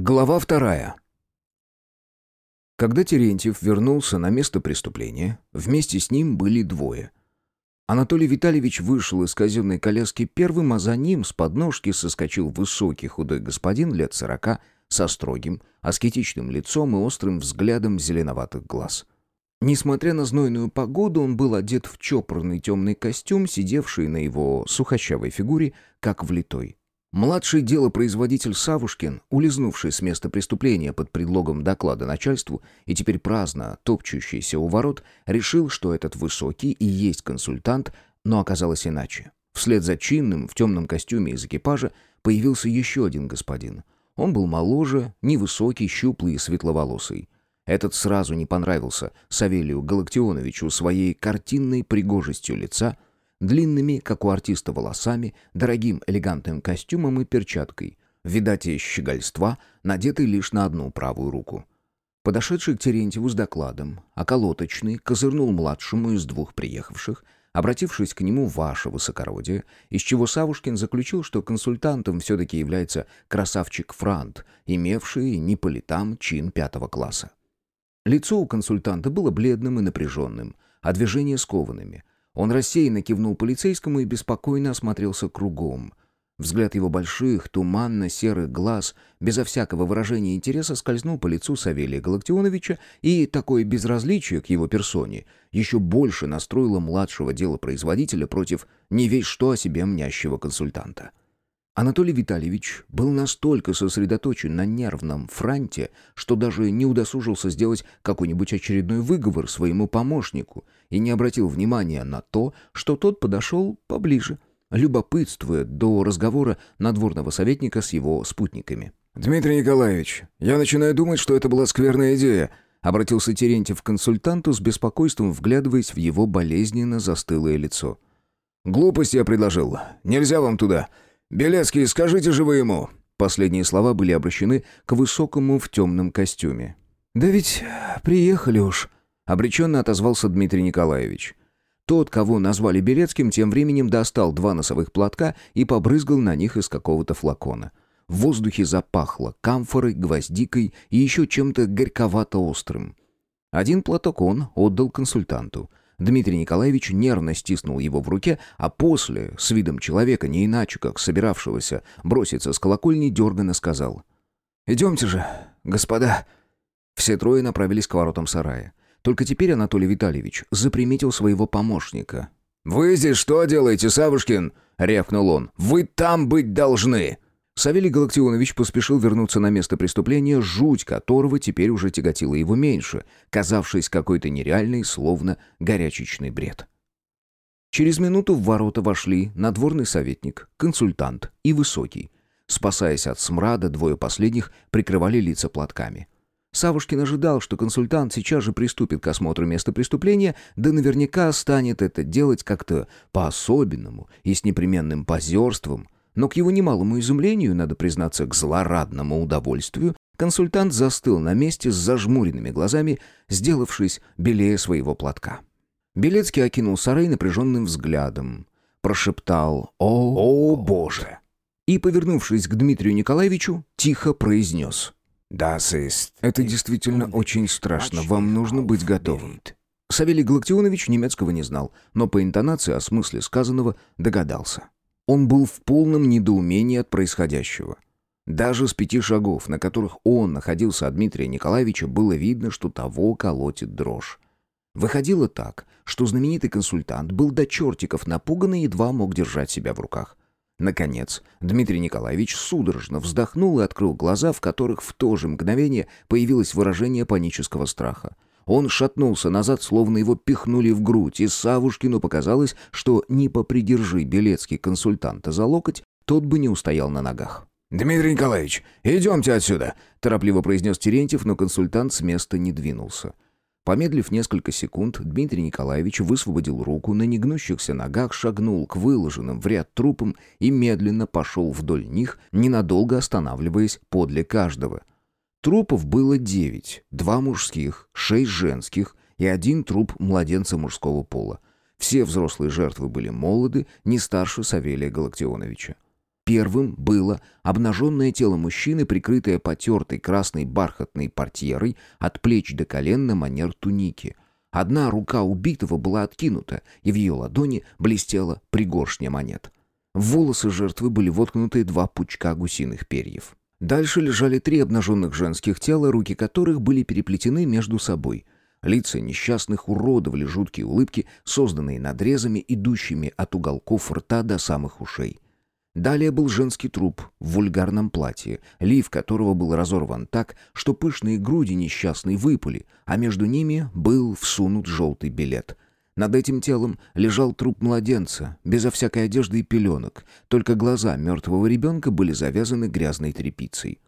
Глава вторая. Когда Терентьев вернулся на место преступления, вместе с ним были двое. Анатолий Витальевич вышел из казенной коляски первым, а за ним с подножки соскочил высокий худой господин лет сорока со строгим, аскетичным лицом и острым взглядом зеленоватых глаз. Несмотря на знойную погоду, он был одет в чопорный темный костюм, сидевший на его сухощавой фигуре, как влитой. Младший делопроизводитель Савушкин, улизнувший с места преступления под предлогом доклада начальству и теперь праздно топчущийся у ворот, решил, что этот высокий и есть консультант, но оказалось иначе. Вслед за чинным в темном костюме из экипажа появился еще один господин. Он был моложе, невысокий, щуплый и светловолосый. Этот сразу не понравился Савелию Галактионовичу своей картинной пригожестью лица – длинными, как у артиста, волосами, дорогим элегантным костюмом и перчаткой, видать, и щегольства, надетый лишь на одну правую руку. Подошедший к Терентьеву с докладом, околоточный козырнул младшему из двух приехавших, обратившись к нему «Ваше высокородие», из чего Савушкин заключил, что консультантом все-таки является красавчик Франт, имевший не по летам чин пятого класса. Лицо у консультанта было бледным и напряженным, а движения скованными, он рассеянно кивнул полицейскому и беспокойно осмотрелся кругом. Взгляд его больших, туманно-серых глаз, безо всякого выражения интереса, скользнул по лицу Савелия Галактионовича, и такое безразличие к его персоне еще больше настроило младшего делопроизводителя против не весь что о себе мнящего консультанта. Анатолий Витальевич был настолько сосредоточен на нервном фронте, что даже не удосужился сделать какой-нибудь очередной выговор своему помощнику и не обратил внимания на то, что тот подошел поближе, любопытствуя до разговора надворного советника с его спутниками. «Дмитрий Николаевич, я начинаю думать, что это была скверная идея», обратился Терентьев к консультанту с беспокойством, вглядываясь в его болезненно застылое лицо. «Глупость я предложил. Нельзя вам туда. «Белецкий, скажите же вы ему!» Последние слова были обращены к высокому в темном костюме. «Да ведь приехали уж», — обреченно отозвался Дмитрий Николаевич. Тот, кого назвали Белецким, тем временем достал два носовых платка и побрызгал на них из какого-то флакона. В воздухе запахло камфорой, гвоздикой и еще чем-то горьковато-острым. Один платок он отдал консультанту. Дмитрий Николаевич нервно стиснул его в руке, а после, с видом человека, не иначе, как собиравшегося броситься с колокольни, дерганно сказал. «Идемте же, господа». Все трое направились к воротам сарая. Только теперь Анатолий Витальевич заприметил своего помощника. «Вы здесь что делаете, Савушкин?» — рявкнул он. «Вы там быть должны!» Савелий Галактионович поспешил вернуться на место преступления, жуть которого теперь уже тяготила его меньше, казавшись какой-то нереальной, словно горячечный бред. Через минуту в ворота вошли надворный советник, консультант и высокий. Спасаясь от смрада, двое последних прикрывали лица платками. Савушкин ожидал, что консультант сейчас же приступит к осмотру места преступления, да наверняка станет это делать как-то по-особенному и с непременным позерством – но к его немалому изумлению, надо признаться, к злорадному удовольствию, консультант застыл на месте с зажмуренными глазами, сделавшись белее своего платка. Белецкий окинул сарай напряженным взглядом, прошептал «О, о Боже!» и, повернувшись к Дмитрию Николаевичу, тихо произнес «Das ist...» «Это действительно очень страшно, вам нужно быть готовым». Савелий Галактионович немецкого не знал, но по интонации о смысле сказанного догадался. Он был в полном недоумении от происходящего. Даже с пяти шагов, на которых он находился от Дмитрия Николаевича, было видно, что того колотит дрожь. Выходило так, что знаменитый консультант был до чертиков напуган и едва мог держать себя в руках. Наконец, Дмитрий Николаевич судорожно вздохнул и открыл глаза, в которых в то же мгновение появилось выражение панического страха. Он шатнулся назад, словно его пихнули в грудь, и Савушкину показалось, что не попридержи Белецкий консультанта за локоть, тот бы не устоял на ногах. «Дмитрий Николаевич, идемте отсюда!» – торопливо произнес Терентьев, но консультант с места не двинулся. Помедлив несколько секунд, Дмитрий Николаевич высвободил руку, на негнущихся ногах шагнул к выложенным в ряд трупам и медленно пошел вдоль них, ненадолго останавливаясь подле каждого – Трупов было девять, два мужских, шесть женских и один труп младенца мужского пола. Все взрослые жертвы были молоды, не старше Савелия Галактионовича. Первым было обнаженное тело мужчины, прикрытое потертой красной бархатной портьерой от плеч до колен на манер туники. Одна рука убитого была откинута, и в ее ладони блестела пригоршня монет. В волосы жертвы были воткнуты два пучка гусиных перьев. Дальше лежали три обнаженных женских тела, руки которых были переплетены между собой. Лица несчастных уродовали жуткие улыбки, созданные надрезами, идущими от уголков рта до самых ушей. Далее был женский труп в вульгарном платье, лиф которого был разорван так, что пышные груди несчастной выпали, а между ними был всунут желтый билет — над этим телом лежал труп младенца, безо всякой одежды и пеленок, только глаза мертвого ребенка были завязаны грязной тряпицей.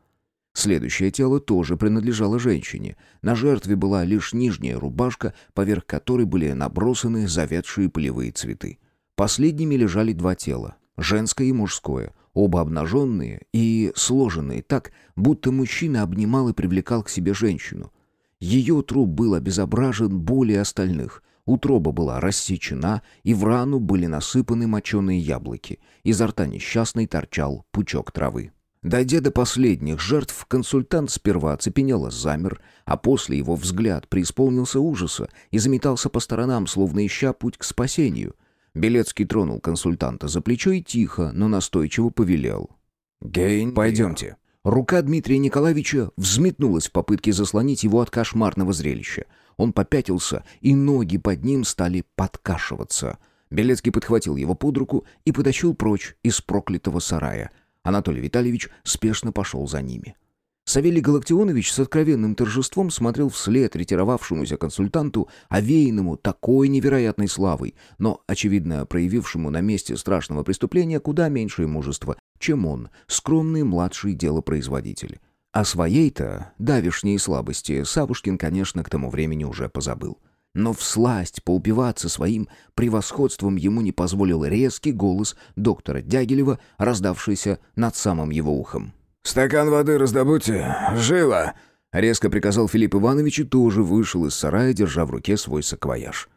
Следующее тело тоже принадлежало женщине. На жертве была лишь нижняя рубашка, поверх которой были набросаны завядшие полевые цветы. Последними лежали два тела, женское и мужское, оба обнаженные и сложенные так, будто мужчина обнимал и привлекал к себе женщину. Ее труп был обезображен более остальных — Утроба была рассечена, и в рану были насыпаны моченые яблоки. Изо рта несчастной торчал пучок травы. Дойдя до последних жертв, консультант сперва оцепенело замер, а после его взгляд преисполнился ужаса и заметался по сторонам, словно ища путь к спасению. Белецкий тронул консультанта за плечо и тихо, но настойчиво повелел. «Гейн, пойдемте». Рука Дмитрия Николаевича взметнулась в попытке заслонить его от кошмарного зрелища. Он попятился, и ноги под ним стали подкашиваться. Белецкий подхватил его под руку и потащил прочь из проклятого сарая. Анатолий Витальевич спешно пошел за ними. Савелий Галактионович с откровенным торжеством смотрел вслед ретировавшемуся консультанту, овеянному такой невероятной славой, но, очевидно, проявившему на месте страшного преступления куда меньшее мужество, чем он, скромный младший делопроизводитель. О своей-то давишней слабости Савушкин, конечно, к тому времени уже позабыл. Но всласть поупиваться своим превосходством ему не позволил резкий голос доктора Дягилева, раздавшийся над самым его ухом. «Стакан воды раздобудьте! Живо!» Резко приказал Филипп Иванович и тоже вышел из сарая, держа в руке свой саквояж.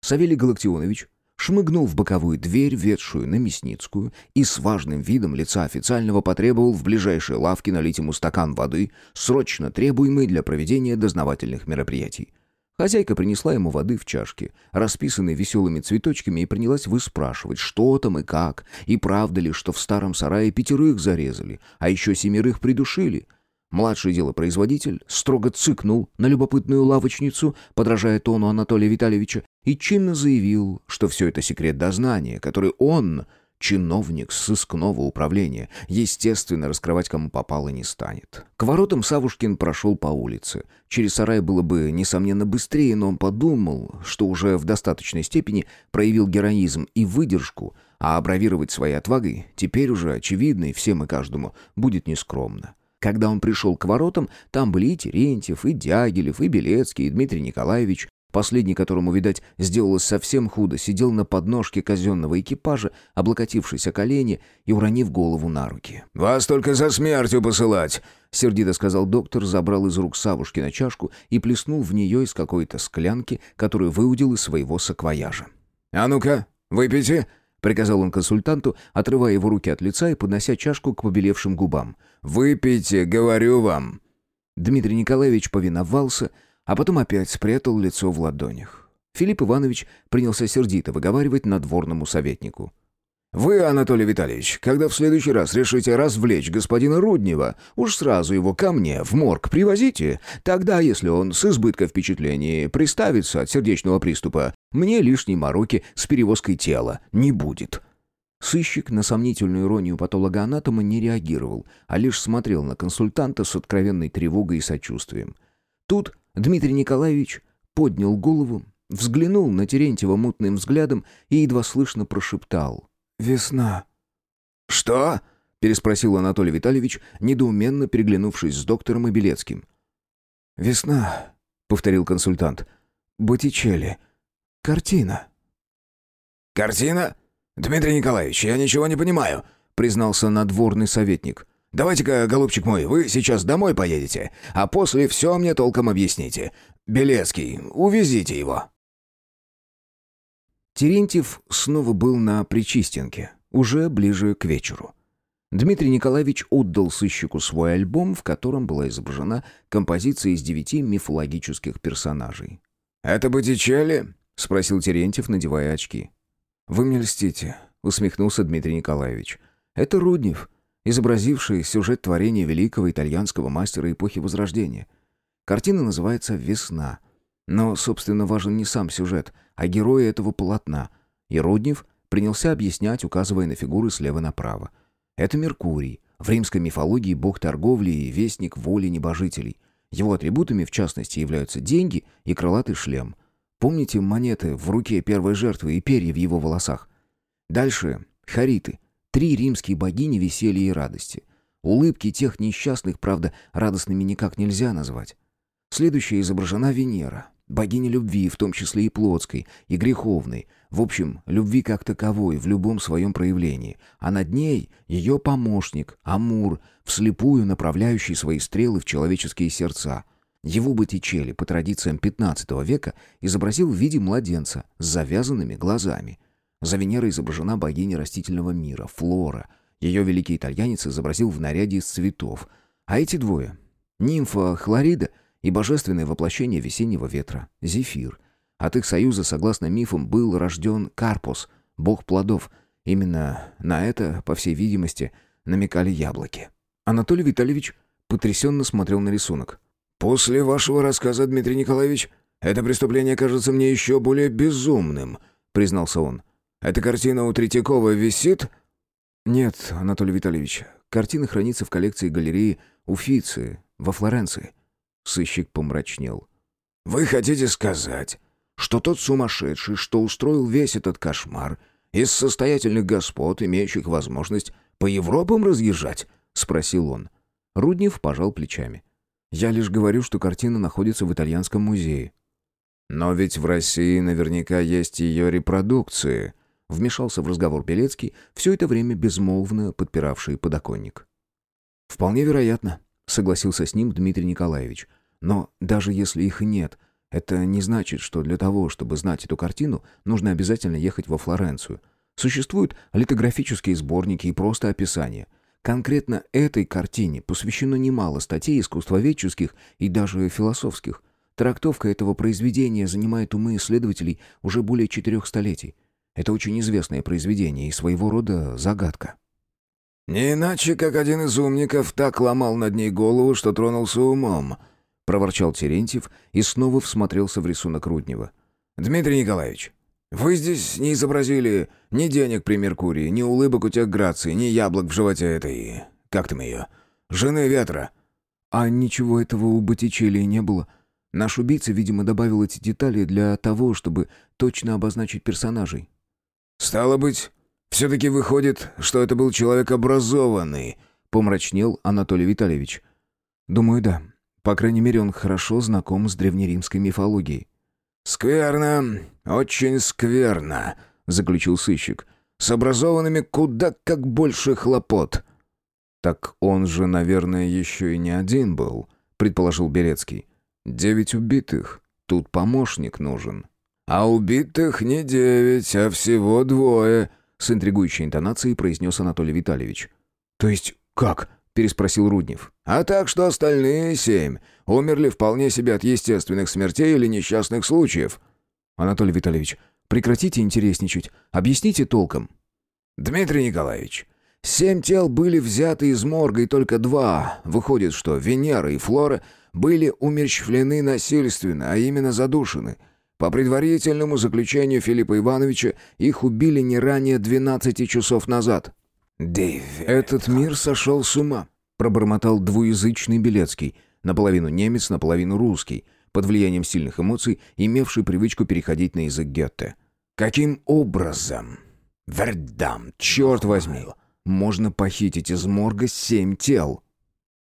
Савелий Галактионович шмыгнул в боковую дверь, ведшую на Мясницкую, и с важным видом лица официального потребовал в ближайшей лавке налить ему стакан воды, срочно требуемый для проведения дознавательных мероприятий. Хозяйка принесла ему воды в чашке, расписанной веселыми цветочками, и принялась выспрашивать, что там и как, и правда ли, что в старом сарае пятерых зарезали, а еще семерых придушили. Младший делопроизводитель строго цыкнул на любопытную лавочницу, подражая тону Анатолия Витальевича, и чинно заявил, что все это секрет дознания, который он, чиновник сыскного управления, естественно, раскрывать кому попало не станет. К воротам Савушкин прошел по улице. Через сарай было бы, несомненно, быстрее, но он подумал, что уже в достаточной степени проявил героизм и выдержку, а бравировать своей отвагой, теперь уже очевидной всем и каждому, будет нескромно. Когда он пришел к воротам, там были и Терентьев, и Дягилев, и Белецкий, и Дмитрий Николаевич. Последний, которому, видать, сделалось совсем худо, сидел на подножке казенного экипажа, облокотившись о колени и уронив голову на руки. «Вас только за смертью посылать!» — сердито сказал доктор, забрал из рук Савушкина чашку и плеснул в нее из какой-то склянки, которую выудил из своего саквояжа. «А ну-ка, выпейте!» — приказал он консультанту, отрывая его руки от лица и поднося чашку к побелевшим губам. «Выпейте, говорю вам!» Дмитрий Николаевич повиновался, а потом опять спрятал лицо в ладонях. Филипп Иванович принялся сердито выговаривать надворному советнику. «Вы, Анатолий Витальевич, когда в следующий раз решите развлечь господина Руднева, уж сразу его ко мне в морг привозите. Тогда, если он с избытком впечатлений приставится от сердечного приступа, мне лишней мороки с перевозкой тела не будет». Сыщик на сомнительную иронию патологоанатома не реагировал, а лишь смотрел на консультанта с откровенной тревогой и сочувствием. Тут Дмитрий Николаевич поднял голову, взглянул на Терентьева мутным взглядом и едва слышно прошептал «Весна». «Что?» — переспросил Анатолий Витальевич, недоуменно переглянувшись с доктором и Белецким. «Весна», — повторил консультант. «Боттичелли. Картина». «Картина? Дмитрий Николаевич, я ничего не понимаю», — признался надворный советник. «Давайте-ка, голубчик мой, вы сейчас домой поедете, а после все мне толком объясните. Белецкий, увезите его». Терентьев снова был на Причистенке, уже ближе к вечеру. Дмитрий Николаевич отдал сыщику свой альбом, в котором была изображена композиция из девяти мифологических персонажей. «Это Боттичелли?» — спросил Терентьев, надевая очки. «Вы мне льстите», — усмехнулся Дмитрий Николаевич. «Это Руднев, изобразивший сюжет творения великого итальянского мастера эпохи Возрождения. Картина называется «Весна». Но, собственно, важен не сам сюжет, а герои этого полотна. И Руднев принялся объяснять, указывая на фигуры слева направо. Это Меркурий, в римской мифологии бог торговли и вестник воли небожителей. Его атрибутами, в частности, являются деньги и крылатый шлем. Помните монеты в руке первой жертвы и перья в его волосах? Дальше — хариты, три римские богини веселья и радости. Улыбки тех несчастных, правда, радостными никак нельзя назвать. Следующая изображена Венера, богиня любви, в том числе и плотской, и греховной, в общем, любви как таковой, в любом своем проявлении. А над ней ее помощник, Амур, вслепую направляющий свои стрелы в человеческие сердца. Его Боттичелли, по традициям XV века, изобразил в виде младенца с завязанными глазами. За Венерой изображена богиня растительного мира, Флора. Ее великий итальянец изобразил в наряде из цветов. А эти двое — нимфа Хлорида — и божественное воплощение весеннего ветра, Зефир. От их союза, согласно мифам, был рожден Карпус, бог плодов. Именно на это, по всей видимости, намекали яблоки. Анатолий Витальевич потрясенно смотрел на рисунок. «После вашего рассказа, Дмитрий Николаевич, это преступление кажется мне еще более безумным», — признался он. «Эта картина у Третьякова висит?» «Нет, Анатолий Витальевич, картина хранится в коллекции галереи Уфицы во Флоренции». Сыщик помрачнел. «Вы хотите сказать, что тот сумасшедший, что устроил весь этот кошмар, из состоятельных господ, имеющих возможность по Европам разъезжать?» — спросил он. Руднев пожал плечами. «Я лишь говорю, что картина находится в итальянском музее». «Но ведь в России наверняка есть ее репродукции», — вмешался в разговор Белецкий, все это время безмолвно подпиравший подоконник. «Вполне вероятно», — согласился с ним Дмитрий Николаевич. Но даже если их нет, это не значит, что для того, чтобы знать эту картину, нужно обязательно ехать во Флоренцию. Существуют литографические сборники и просто описания. Конкретно этой картине посвящено немало статей искусствоведческих и даже философских. Трактовка этого произведения занимает умы исследователей уже более четырех столетий. Это очень известное произведение и своего рода загадка. «Не иначе, как один из умников так ломал над ней голову, что тронулся умом», — проворчал Терентьев и снова всмотрелся в рисунок Руднева. «Дмитрий Николаевич, вы здесь не изобразили ни денег при Меркурии, ни улыбок у тех граций, ни яблок в животе этой... как там ее? Жены ветра». «А ничего этого у Боттичелли не было. Наш убийца, видимо, добавил эти детали для того, чтобы точно обозначить персонажей». «Стало быть, все-таки выходит, что это был человек образованный», — помрачнел Анатолий Витальевич. «Думаю, да. По крайней мере, он хорошо знаком с древнеримской мифологией. «Скверно, очень скверно», — заключил сыщик. «С образованными куда как больше хлопот». «Так он же, наверное, еще и не один был», — предположил Берецкий. «Девять убитых. Тут помощник нужен». «А убитых не девять, а всего двое», — с интригующей интонацией произнес Анатолий Витальевич. «То есть как?» Переспросил Руднев. «А так что остальные семь умерли вполне себе от естественных смертей или несчастных случаев». «Анатолий Витальевич, прекратите интересничать. Объясните толком». «Дмитрий Николаевич, семь тел были взяты из морга, и только два. Выходит, что Венера и Флора были умерщвлены насильственно, а именно задушены». По предварительному заключению Филиппа Ивановича, их убили не ранее 12 часов назад. «Дэйв, этот мир сошел с ума», — пробормотал двуязычный Белецкий, наполовину немец, наполовину русский, под влиянием сильных эмоций, имевший привычку переходить на язык Гетте. «Каким образом? Вердам, черт возьми, можно похитить из морга семь тел?»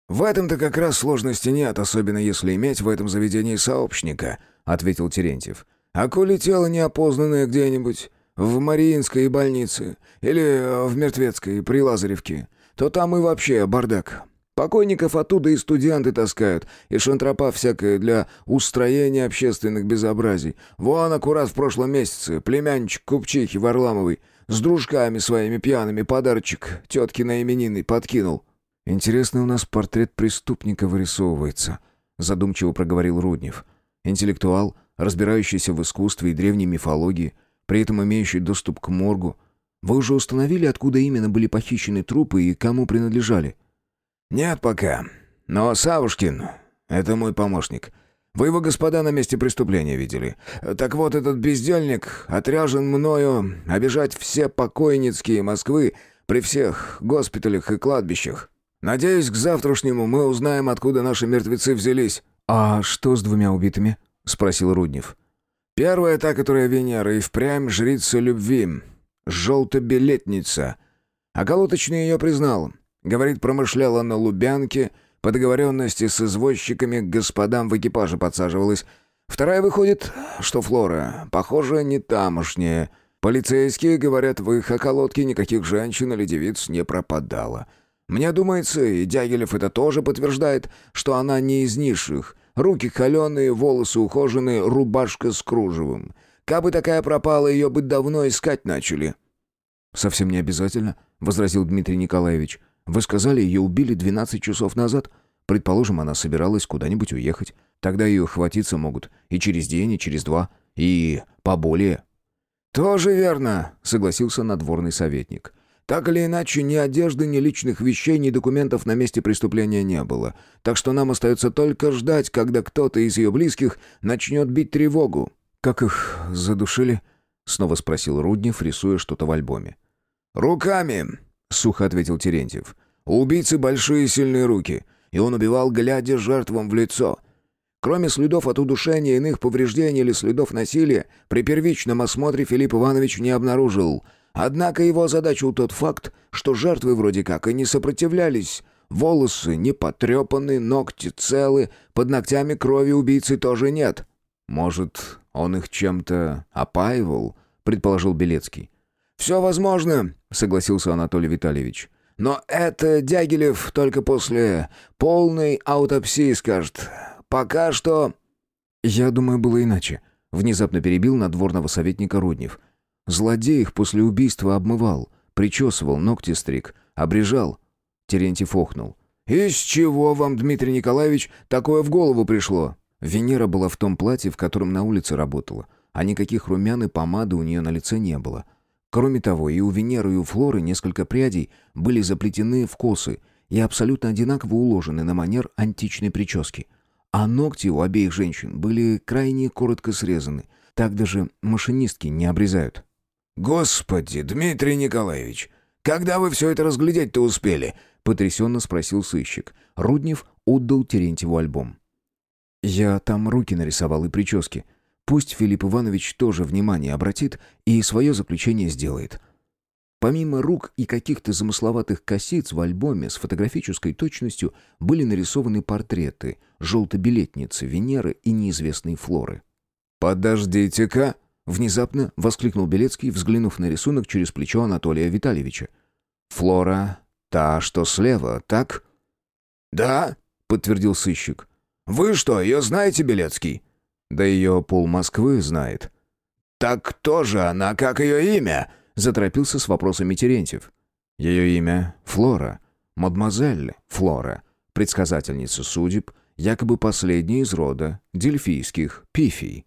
«В этом-то как раз сложности нет, особенно если иметь в этом заведении сообщника», — ответил Терентьев. «А коли тело неопознанное где-нибудь, в Мариинской больнице или э, в Мертвецкой при Лазаревке, то там и вообще бардак. Покойников оттуда и студенты таскают, и шантропа всякое для устроения общественных безобразий. Вон, аккурат в прошлом месяце, племянничек Купчихи Варламовой с дружками своими пьяными подарочек на именины подкинул». «Интересно у нас портрет преступника вырисовывается», — задумчиво проговорил Руднев. «Интеллектуал, разбирающийся в искусстве и древней мифологии, при этом имеющий доступ к моргу. Вы уже установили, откуда именно были похищены трупы и кому принадлежали?» «Нет пока. Но Савушкин — это мой помощник. Вы его, господа, на месте преступления видели. Так вот, этот бездельник отряжен мною обижать все покойницкие Москвы при всех госпиталях и кладбищах. Надеюсь, к завтрашнему мы узнаем, откуда наши мертвецы взялись». «А что с двумя убитыми?» — спросил Руднев. «Первая та, которая Венера, и впрямь жрица любви. Желтобилетница. А колоточный ее признал. Говорит, промышляла на Лубянке, по договоренности с извозчиками к господам в экипаже подсаживалась. Вторая выходит, что Флора, похоже, не тамошняя. Полицейские говорят, в их околотке никаких женщин или девиц не пропадало. Мне думается, и Дягилев это тоже подтверждает, что она не из низших. Руки холеные, волосы ухоженные, рубашка с кружевом. Кабы такая пропала, ее бы давно искать начали». «Совсем не обязательно», — возразил Дмитрий Николаевич. Вы сказали, ее убили 12 часов назад. Предположим, она собиралась куда-нибудь уехать. Тогда ее хватиться могут и через день, и через два, и поболее». «Тоже верно», — согласился надворный советник. «Так или иначе, ни одежды, ни личных вещей, ни документов на месте преступления не было. Так что нам остается только ждать, когда кто-то из ее близких начнет бить тревогу». «Как их задушили?» — снова спросил Руднев, рисуя что-то в альбоме. «Руками», — сухо ответил Терентьев. «У убийцы большие сильные руки, и он убивал, глядя жертвам в лицо. Кроме следов от удушения, иных повреждений или следов насилия, при первичном осмотре Филипп Иванович не обнаружил. Однако его озадачил тот факт, что жертвы вроде как и не сопротивлялись. Волосы не потрепаны, ногти целы, под ногтями крови убийцы тоже нет». «Может, он их чем-то опаивал?» — предположил Белецкий. «Все возможно», — согласился Анатолий Витальевич. «Но это Дягилев только после полной аутопсии скажет. Пока что...» «Я думаю, было иначе», — внезапно перебил надворного советника Руднев. «Злодей их после убийства обмывал, причесывал, ногти стриг, обрежал». Терентьев охнул. «Из чего вам, Дмитрий Николаевич, такое в голову пришло?» Венера была в том платье, в котором на улице работала, а никаких румян и помады у нее на лице не было. Кроме того, и у Венеры, и у Флоры несколько прядей были заплетены в косы и абсолютно одинаково уложены на манер античной прически. А ногти у обеих женщин были крайне коротко срезаны. Так даже машинистки не обрезают. «Господи, Дмитрий Николаевич, когда вы все это разглядеть-то успели?» — потрясенно спросил сыщик. Руднев отдал Терентьеву альбом. «Я там руки нарисовал и прически. Пусть Филипп Иванович тоже внимание обратит и свое заключение сделает. Помимо рук и каких-то замысловатых косиц в альбоме с фотографической точностью были нарисованы портреты желтобилетницы Венеры и неизвестной Флоры. «Подождите-ка!» — внезапно воскликнул Белецкий, взглянув на рисунок через плечо Анатолия Витальевича. «Флора та, что слева, так?» «Да», — подтвердил сыщик. «Вы что, ее знаете, Белецкий?» Да ее пол Москвы знает». «Так кто же она, как ее имя?» — заторопился с вопросами Терентьев. Ее имя — Флора, мадемуазель Флора, предсказательница судеб, якобы последняя из рода дельфийских пифий.